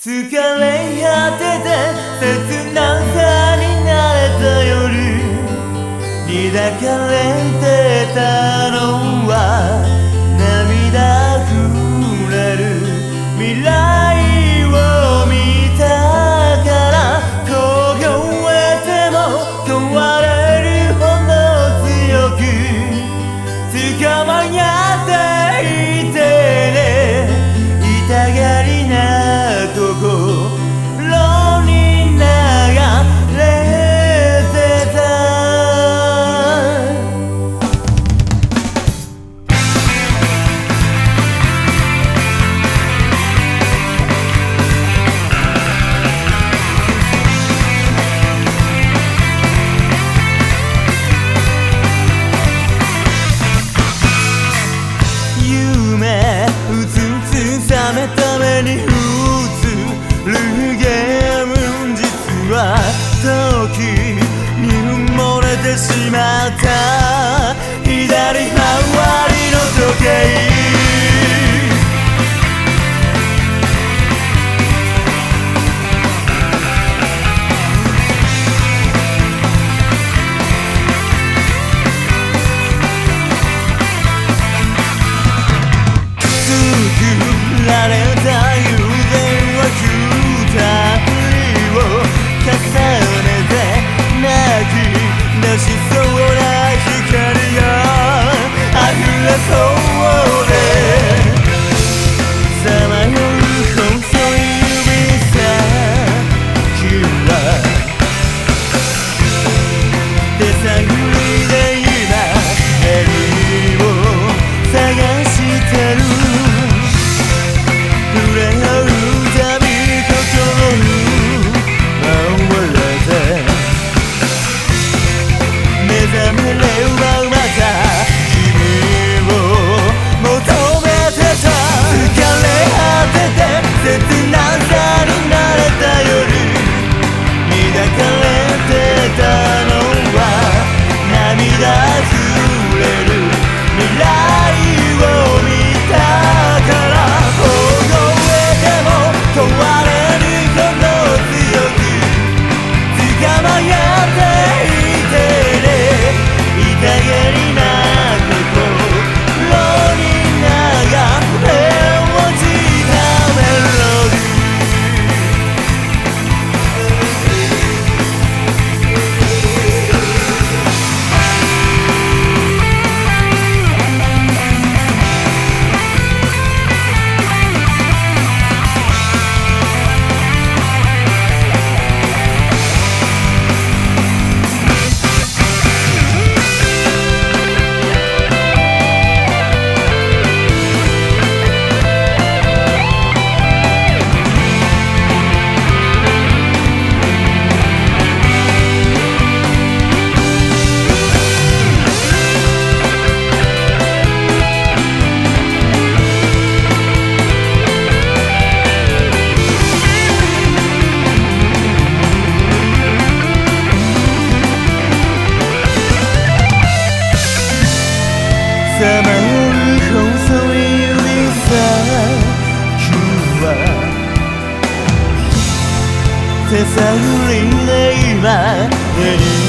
疲れ果てて切なさに慣れた夜。に抱かれてたのは涙ふれる。未来を見たから凍えても壊れるほど強く。捕まえ I'll Nalta 手探りで今